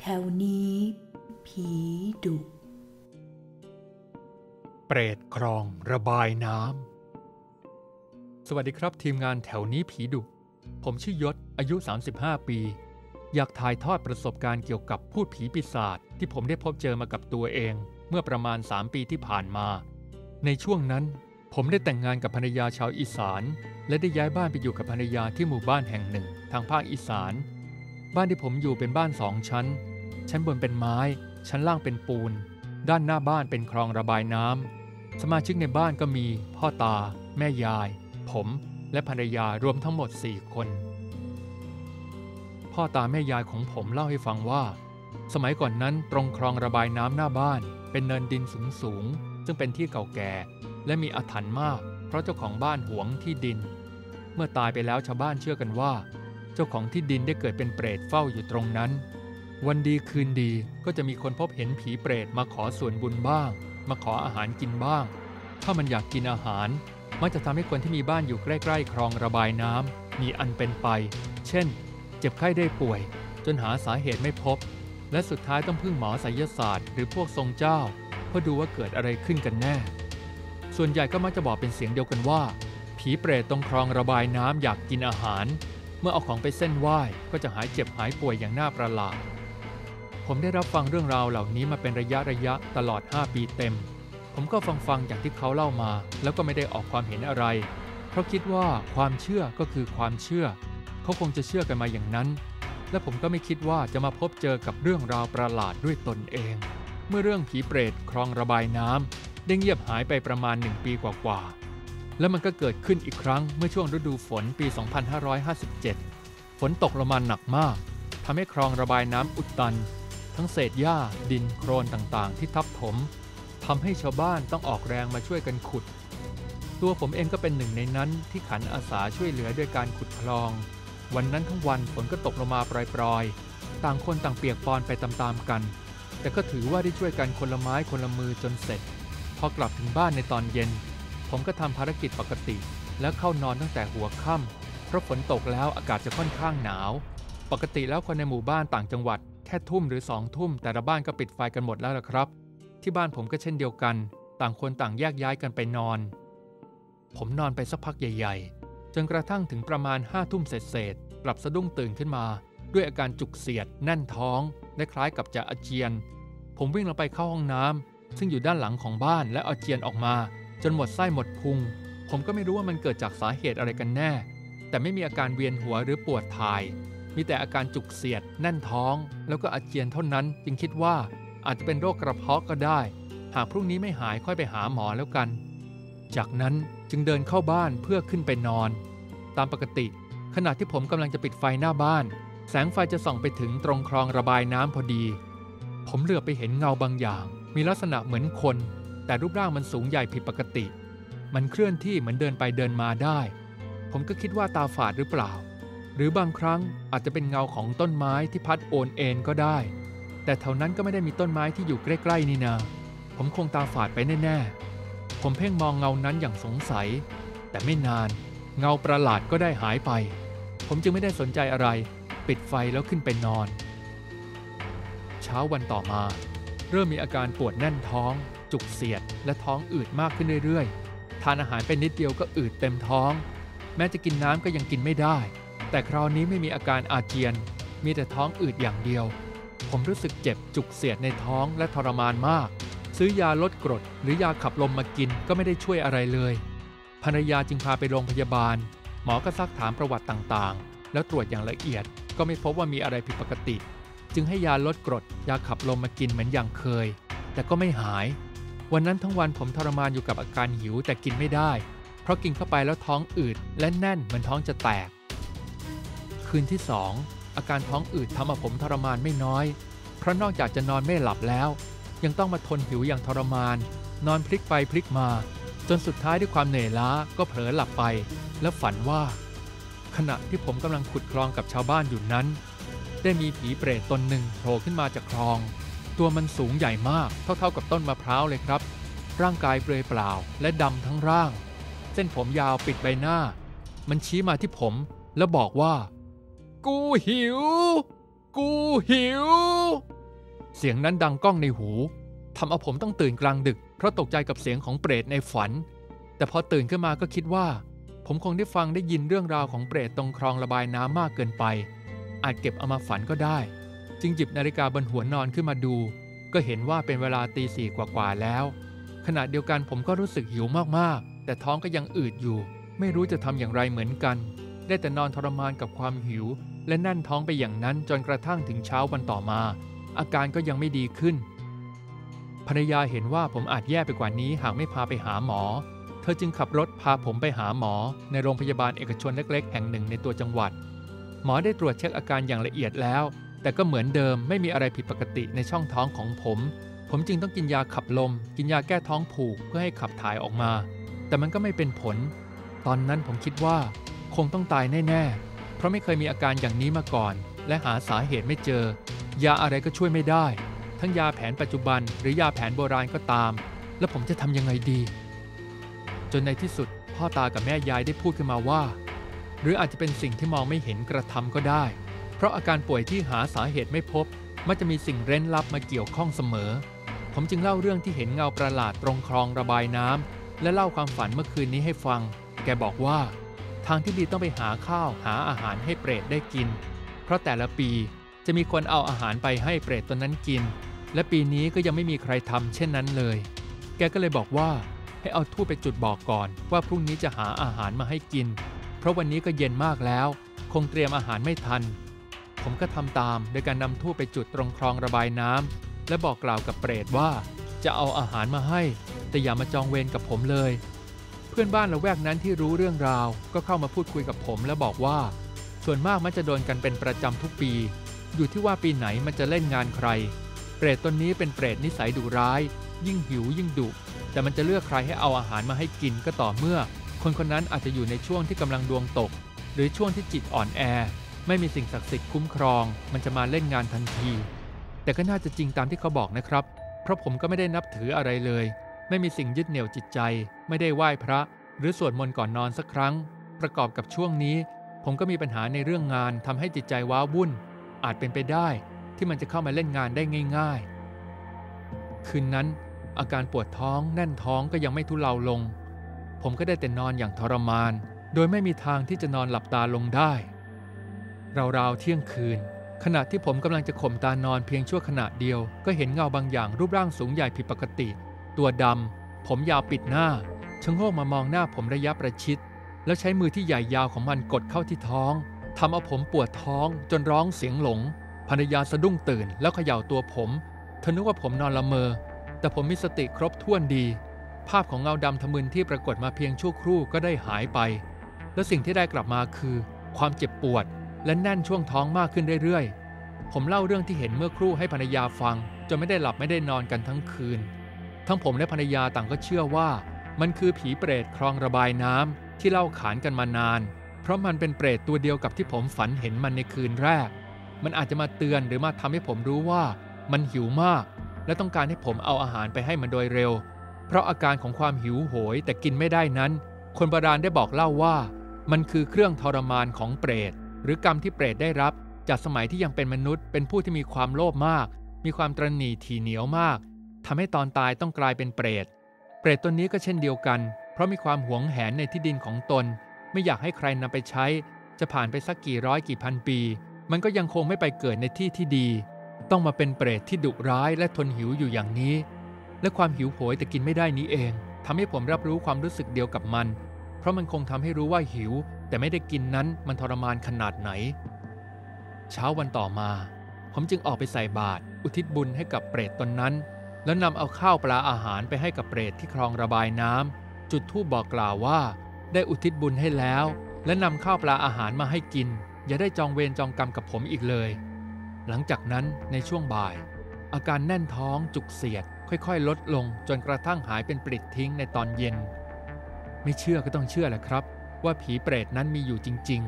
แถวนี้ ผีดุ เปรตคลองระบายน้ำ สวัสดีครับทีมงานแถวนี้ผีดุ ผมชื่อยศอายุ 35 ปี อยากถ่ายทอดประสบการณ์เกี่ยวกับพูดผีปีศาจที่ผมได้พบเจอมากับตัวเอง เมื่อประมาณ 3 ปีที่ผ่านมา ในช่วงนั้น ผมได้แต่งงานกับภรรยาชาวอีสาน และได้ย้ายบ้านไปอยู่กับภรรยาที่หมู่บ้านแห่งหนึ่ง ทางภาคอีสาน บ้านที่ผมอยู่เป็นบ้านสองชั้น ชั้นบนเป็นไม้ ชั้นล่างเป็นปูน ด้านหน้าบ้านเป็นคลองระบายน้ำ สมาชิกในบ้านก็มี พ่อตา แม่ยาย ผม และภรรยารวมทั้งหมด4คน พ่อตาแม่ยายของผมเล่าให้ฟังว่า สมัยก่อนนั้นตรงคลองระบายน้ำหน้าบ้าน เป็นเนินดินสูงสูงๆซึ่งเป็นที่เก่าแก่ และมีอาถรรพ์มาก เพราะเจ้าของบ้านหวงที่ดิน เมื่อตายไปแล้วชาวบ้านเชื่อกันว่า จ้าของที่ดินได้เกิดเป็นเปรตเฝ้าอยู่ตรงนั้น วันดีคืนดีก็จะมีคนพบเห็นผีเปรตมาขอส่วนบุญบ้าง มาขออาหารกินบ้าง ถ้ามันอยากกินอาหาร มักจะทำให้คนที่มีบ้านอยู่ใกล้ๆคลองระบายน้ำมีอันเป็นไป เช่น เจ็บไข้ได้ป่วย จนหาสาเหตุไม่พบ และสุดท้ายต้องพึ่งหมอไสยศาสตร์ หรือพวกทรงเจ้าเพื่อดูว่าเกิดอะไรขึ้นกันแน่ ส่วนใหญ่ก็มักจะบอกเป็นเสียงเดียวกันว่า ผีเปรตตรงคลองระบายน้ำอยากกินอาหาร เมื่อเอาของไปเส้นไหว้ก็จะหายเจ็บหายป่วยอย่างน่าประหลาด ผมได้รับฟังเรื่องราวเหล่านี้มาเป็นระยะระยะตลอด 5 ปีเต็ม ผมก็ฟังฟังอย่างที่เขาเล่ามา แล้วก็ไม่ได้ออกความเห็นอะไร เพราะคิดว่าความเชื่อก็คือความเชื่อ เขาคงจะเชื่อกันมาอย่างนั้น และผมก็ไม่คิดว่าจะมาพบเจอกับเรื่องราวประหลาดด้วยตนเอง เมื่อเรื่องผีเปรตคลองระบายน้ำได้เงียบหายไปประมาณหนึ่งปีกว่าๆ แล้วมันก็เกิดขึ้นอีกครั้งเมื่อช่วงฤดูฝนปี 2557 ฝนตกลงมาหนักมากทำให้คลองระบายน้ำอุดตัน ทั้งเศษหญ้า ดินโครนต่างๆ ที่ทับถมทำให้ชาวบ้านต้องออกแรงมาช่วยกันขุด ตัวผมเองก็เป็นหนึ่งในนั้นที่ขันอาสาช่วยเหลือด้วยการขุดคลอง วันนั้นทั้งวันฝนก็ตกลงมาปรอยๆ ต่างคนต่างเปียกปอนไปตามๆกัน แต่ก็ถือว่าได้ช่วยกันคนละไม้คนละมือจนเสร็จ พอกลับถึงบ้านในตอนเย็น ผมก็ทำภารกิจปกติ แล้วเข้านอนตั้งแต่หัวค่ำเพราะฝนตกแล้วอากาศจะค่อนข้างหนาว ปกติแล้วคนในหมู่บ้านต่างจังหวัด แค่ทุ่มหรือสองทุ่มแต่ละบ้านก็ปิดไฟกันหมดแล้วล่ะครับ ที่บ้านผมก็เช่นเดียวกัน ต่างคนต่างแยกย้ายกันไปนอน ผมนอนไปสักพักใหญ่ ๆ จนกระทั่งถึงประมาณห้าทุ่มเศษๆกลับสะดุ้งตื่นขึ้นมา ด้วยอาการจุกเสียด แน่นท้องและคล้ายกับจะอาเจียน ผมวิ่งลงไปเข้าห้องน้ำซึ่งอยู่ด้านหลังของบ้านและอาเจียนออกมา จนหมดไส้หมดพุง ผมก็ไม่รู้ว่ามันเกิดจากสาเหตุอะไรกันแน่ แต่ไม่มีอาการเวียนหัวหรือปวดถ่าย มีแต่อาการจุกเสียด แน่นท้อง แล้วก็อาเจียนเท่านั้น จึงคิดว่าอาจจะเป็นโรคกระเพาะก็ได้ หากพรุ่งนี้ไม่หายค่อยไปหาหมอแล้วกัน จากนั้นจึงเดินเข้าบ้านเพื่อขึ้นไปนอน ตามปกติ ขณะที่ผมกำลังจะปิดไฟหน้าบ้าน แสงไฟจะส่องไปถึงตรงคลองระบายน้ำพอดี ผมเหลือบไปเห็นเงาบางอย่าง มีลักษณะเหมือนคน แต่รูปร่างมันสูงใหญ่ผิดปกติ มันเคลื่อนที่เหมือนเดินไปเดินมาได้ ผมก็คิดว่าตาฝาดหรือเปล่า หรือบางครั้งอาจจะเป็นเงาของต้นไม้ที่พัดโอนเอ็นก็ได้ แต่แถวนั้นก็ไม่ได้มีต้นไม้ที่อยู่ใกล้ๆนี่นา ผมคงตาฝาดไปแน่ๆ ผมเพ่งมองเงานั้นอย่างสงสัย แต่ไม่นาน เงาประหลาดก็ได้หายไป ผมจึงไม่ได้สนใจอะไร ปิดไฟแล้วขึ้นไปนอน เช้าวันต่อมา เริ่มมีอาการปวดแน่นท้อง จุกเสียด และท้องอืดมากขึ้นเรื่อยๆ ทานอาหารไปนิดเดียวก็อืดเต็มท้อง แม้จะกินน้ำก็ยังกินไม่ได้ แต่คราวนี้ไม่มีอาการอาเจียน มีแต่ท้องอืดอย่างเดียว ผมรู้สึกเจ็บจุกเสียดในท้องและทรมานมาก ซื้อยาลดกรด หรือยาขับลมมากินก็ไม่ได้ช่วยอะไรเลย ภรรยาจึงพาไปโรงพยาบาล หมอก็ซักถามประวัติต่างๆ แล้วตรวจอย่างละเอียด ก็ไม่พบว่ามีอะไรผิดปกติ จึงให้ยาลดกรด ยาขับลมมากินเหมือนอย่างเคยแต่ก็ไม่หาย วันนั้นทั้งวันผมทรมานอยู่กับอาการหิวแต่กินไม่ได้ เพราะกินเข้าไปแล้วท้องอืดและแน่นเหมือนท้องจะแตก คืนที่สองอาการท้องอืดทำเอาผมทรมานไม่น้อย เพราะนอกจากจะนอนไม่หลับแล้ว ยังต้องมาทนหิวอย่างทรมาน นอนพลิกไปพลิกมา จนสุดท้ายด้วยความเหนื่อยล้าก็เผลอหลับไป แล้วฝันว่า ขณะที่ผมกำลังขุดคลองกับชาวบ้านอยู่นั้น ได้มีผีเปรตตนหนึ่งโผล่ขึ้นมาจากคลอง ตัวมันสูงใหญ่มาก เท่าๆกับต้นมะพร้าวเลยครับ ร่างกายเปลือยเปล่าและดำทั้งร่าง เส้นผมยาวปิดใบหน้า มันชี้มาที่ผมแล้วบอกว่า กูหิว กูหิว เสียงนั้นดังก้องในหูทำเอาผมต้องตื่นกลางดึก เพราะตกใจกับเสียงของเปรตในฝัน แต่พอตื่นขึ้นมาก็คิดว่า ผมคงได้ฟังได้ยินเรื่องราวของเปรตตรงคลองระบายน้ำมากเกินไป อาจเก็บเอามาฝันก็ได้ จึงหยิบนาฬิกาบนหัวนอนขึ้นมาดู ก็เห็นว่าเป็นเวลาตีสี่กว่าๆแล้ว ขณะเดียวกันผมก็รู้สึกหิวมากๆ แต่ท้องก็ยังอืดอยู่ ไม่รู้จะทำอย่างไรเหมือนกัน ได้แต่นอนทรมานกับความหิว และแน่นท้องไปอย่างนั้นจนกระทั่งถึงเช้าวันต่อมา อาการก็ยังไม่ดีขึ้น ภรรยาเห็นว่าผมอาจแย่ไปกว่านี้หากไม่พาไปหาหมอ เธอจึงขับรถพาผมไปหาหมอ ในโรงพยาบาลเอกชนเล็ก ๆ แห่งหนึ่งในตัวจังหวัด หมอได้ตรวจเช็คอาการอย่างละเอียดแล้ว แต่ก็เหมือนเดิมไม่มีอะไรผิดปกติในช่องท้องของผม ผมจึงต้องกินยาขับลม กินยาแก้ท้องผูกเพื่อให้ขับถ่ายออกมา แต่มันก็ไม่เป็นผล ตอนนั้นผมคิดว่า คงต้องตายแน่ๆ เพราะไม่เคยมีอาการอย่างนี้มาก่อน และหาสาเหตุไม่เจอ ยาอะไรก็ช่วยไม่ได้ ทั้งยาแผนปัจจุบัน หรือยาแผนโบราณก็ตาม แล้วผมจะทำยังไงดี จนในที่สุดพ่อตากับแม่ยายได้พูดขึ้นมาว่า หรืออาจจะเป็นสิ่งที่มองไม่เห็นกระทำก็ได้ เพราะอาการป่วยที่หาสาเหตุไม่พบ มักจะมีสิ่งเร้นลับมาเกี่ยวข้องเสมอ ผมจึงเล่าเรื่องที่เห็นเงาประหลาดตรงคลองระบายน้ำและเล่าความฝันเมื่อคืนนี้ให้ฟัง แกบอกว่า ทางที่ดีต้องไปหาข้าวหาอาหารให้เปรตได้กิน เพราะแต่ละปีจะมีคนเอาอาหารไปให้เปรตตนนั้นกิน และปีนี้ก็ยังไม่มีใครทำเช่นนั้นเลย แกก็เลยบอกว่าให้เอาทูบไปจุดบอกก่อน ว่าพรุ่งนี้จะหาอาหารมาให้กิน เพราะวันนี้ก็เย็นมากแล้ว คงเตรียมอาหารไม่ทัน ผมก็ทำตามโดยการนำทูบไปจุดตรงคลองระบายน้ำและบอกกล่าวกับเปรตว่า จะเอาอาหารมาให้ แต่อย่ามาจองเวรกับผมเลย เพื่อนบ้านละแวกนั้นที่รู้เรื่องราว ก็เข้ามาพูดคุยกับผมและบอกว่า ส่วนมากมันจะโดนกันเป็นประจำทุกปี อยู่ที่ว่าปีไหนมันจะเล่นงานใคร เปรตตนนี้เป็นเปรตนิสัยดุร้าย ยิ่งหิวยิ่งดุแต่มันจะเลือกใครให้เอาอาหารมาให้กินก็ต่อเมื่อ คนคนนั้นอาจจะอยู่ในช่วงที่กำลังดวงตก หรือช่วงที่จิตอ่อนแอ ไม่มีสิ่งศักดิ์สิทธิ์คุ้มครอง มันจะมาเล่นงานทันที แต่ก็น่าจะจริงตามที่เขาบอกนะครับ เพราะผมก็ไม่ได้นับถืออะไรเลย ไม่มีสิ่งยึดเหนี่ยวจิตใจ ไม่ได้ไหว้พระ หรือสวดมนต์ก่อนนอนสักครั้ง ประกอบกับช่วงนี้ ผมก็มีปัญหาในเรื่องงานทำให้จิตใจว้าวุ่น อาจเป็นไปได้ ที่มันจะเข้ามาเล่นงานได้ง่าย ๆ คืนนั้น อาการปวดท้องแน่นท้องก็ยังไม่ทุเลาลง ผมก็ได้แต่นอนอย่างทรมาน โดยไม่มีทางที่จะนอนหลับตาลงได้ ราวๆเที่ยงคืน ขณะที่ผมกำลังจะข่มตานอนเพียงชั่วขณะเดียว ก็เห็นเงาบางอย่างรูปร่างสูงใหญ่ผิดปกติ ตัวดำผมยาวปิดหน้าชะโงกมามองหน้าผมระยะประชิด แล้วใช้มือที่ใหญ่ยาวของมันกดเข้าที่ท้องทำเอาผมปวดท้องจนร้องเสียงหลงภรรยาสะดุ้งตื่นแล้วเขย่าตัวผมเธอนึกว่าผมนอนละเมอ แต่ผมมีสติครบถ้วนดี ภาพของเงาดำทะมึนที่ปรากฏมาเพียงชั่วครู่ก็ได้หายไป และสิ่งที่ได้กลับมาคือ ความเจ็บปวด และแน่นช่วงท้องมากขึ้นเรื่อยๆ ผมเล่าเรื่องที่เห็นเมื่อครู่ให้ภรรยาฟังจนไม่ได้หลับไม่ได้นอนกันทั้งคืน ทั้งผมและภรรยาต่างก็เชื่อว่า มันคือผีเปรตคลองระบายน้ำที่เล่าขานกันมานาน เพราะมันเป็นเปรตตัวเดียวกับที่ผมฝันเห็นมันในคืนแรก มันอาจจะมาเตือนหรือมาทำให้ผมรู้ว่า มันหิวมาก และต้องการให้ผมเอาอาหารไปให้มันโดยเร็ว เพราะอาการของความหิวโหยแต่กินไม่ได้นั้น คนโบราณได้บอกเล่าว่า มันคือเครื่องทรมานของเปรต รือกรรมที่เปรตได้รับ จากสมัยที่ยังเป็นมนุษย์ เป็นผู้ที่มีความโลภมาก มีความตรณีถี่เหนียวมากทำให้ตอนตายต้องกลายเป็นเปรต เปรตตัวนี้ก็เช่นเดียวกัน เพราะมีความหวงแหนในที่ดินของตน ไม่อยากให้ใครนำไปใช้ จะผ่านไปสักกี่ร้อยกี่พันปี มันก็ยังคงไม่ไปเกิดในที่ที่ดี ต้องมาเป็นเปรตที่ดุร้ายและทนหิวอยู่อย่างนี้ และความหิวโหยแต่กินไม่ได้นี้เองทำให้ผมรับรู้ความรู้สึกเดียวกับมัน เพราะมันคงทำให้รู้ว่าหิว แต่ไม่ได้กินนั้นมันทรมานขนาดไหน เช้าวันต่อมา ผมจึงออกไปใส่บาตรอุทิศบุญให้กับเปรตตนนั้น แล้วนำเอาข้าวปลาอาหารไปให้กับเปรตที่คลองระบายน้ำจุดธูปบอกกล่าวว่า ได้อุทิศบุญให้แล้ว และนำข้าวปลาอาหารมาให้กิน อย่าได้จองเวรจองกรรมกับผมอีกเลย หลังจากนั้นในช่วงบ่าย อาการแน่นท้องจุกเสียด ค่อยๆ ลดลงจนกระทั่งหายเป็นปลิดทิ้งในตอนเย็น ไม่เชื่อก็ต้องเชื่อแหละครับ ว่าผีเปรตนั้นมีอยู่จริง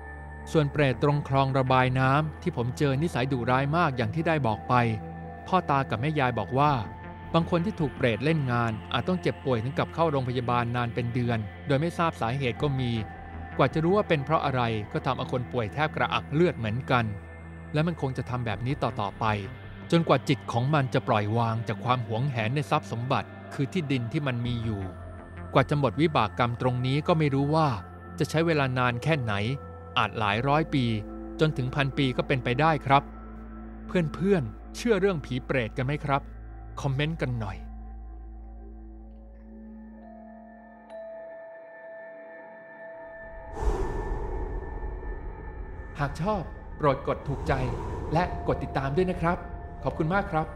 ๆ ส่วนเปรตตรงคลองระบายน้ำที่ผมเจอนิสัยดุร้ายมากอย่างที่ได้บอกไป พ่อตากับแม่ยายบอกว่า บางคนที่ถูกเปรตเล่นงาน อาจต้องเจ็บป่วยถึงกับเข้าโรงพยาบาลนานเป็นเดือน โดยไม่ทราบสาเหตุก็มี กว่าจะรู้ว่าเป็นเพราะอะไรก็ทำเอาคนป่วยแทบกระอักเลือดเหมือนกัน และมันคงจะทำแบบนี้ต่อๆไป จนกว่าจิตของมันจะปล่อยวางจากความหวงแหนในทรัพย์สมบัติ คือที่ดินที่มันมีอยู่ กว่าจะหมดวิบากกรรมตรงนี้ก็ไม่รู้ว่า จะใช้เวลานานแค่ไหน อาจหลายร้อยปี จนถึงพันปีก็เป็นไปได้ครับ เพื่อนๆเชื่อเรื่องผีเปรตกันไหมครับ คอมเมนต์กันหน่อยหากชอบโปรดกดถูกใจและกดติดตามด้วยนะครับ ขอบคุณมากครับ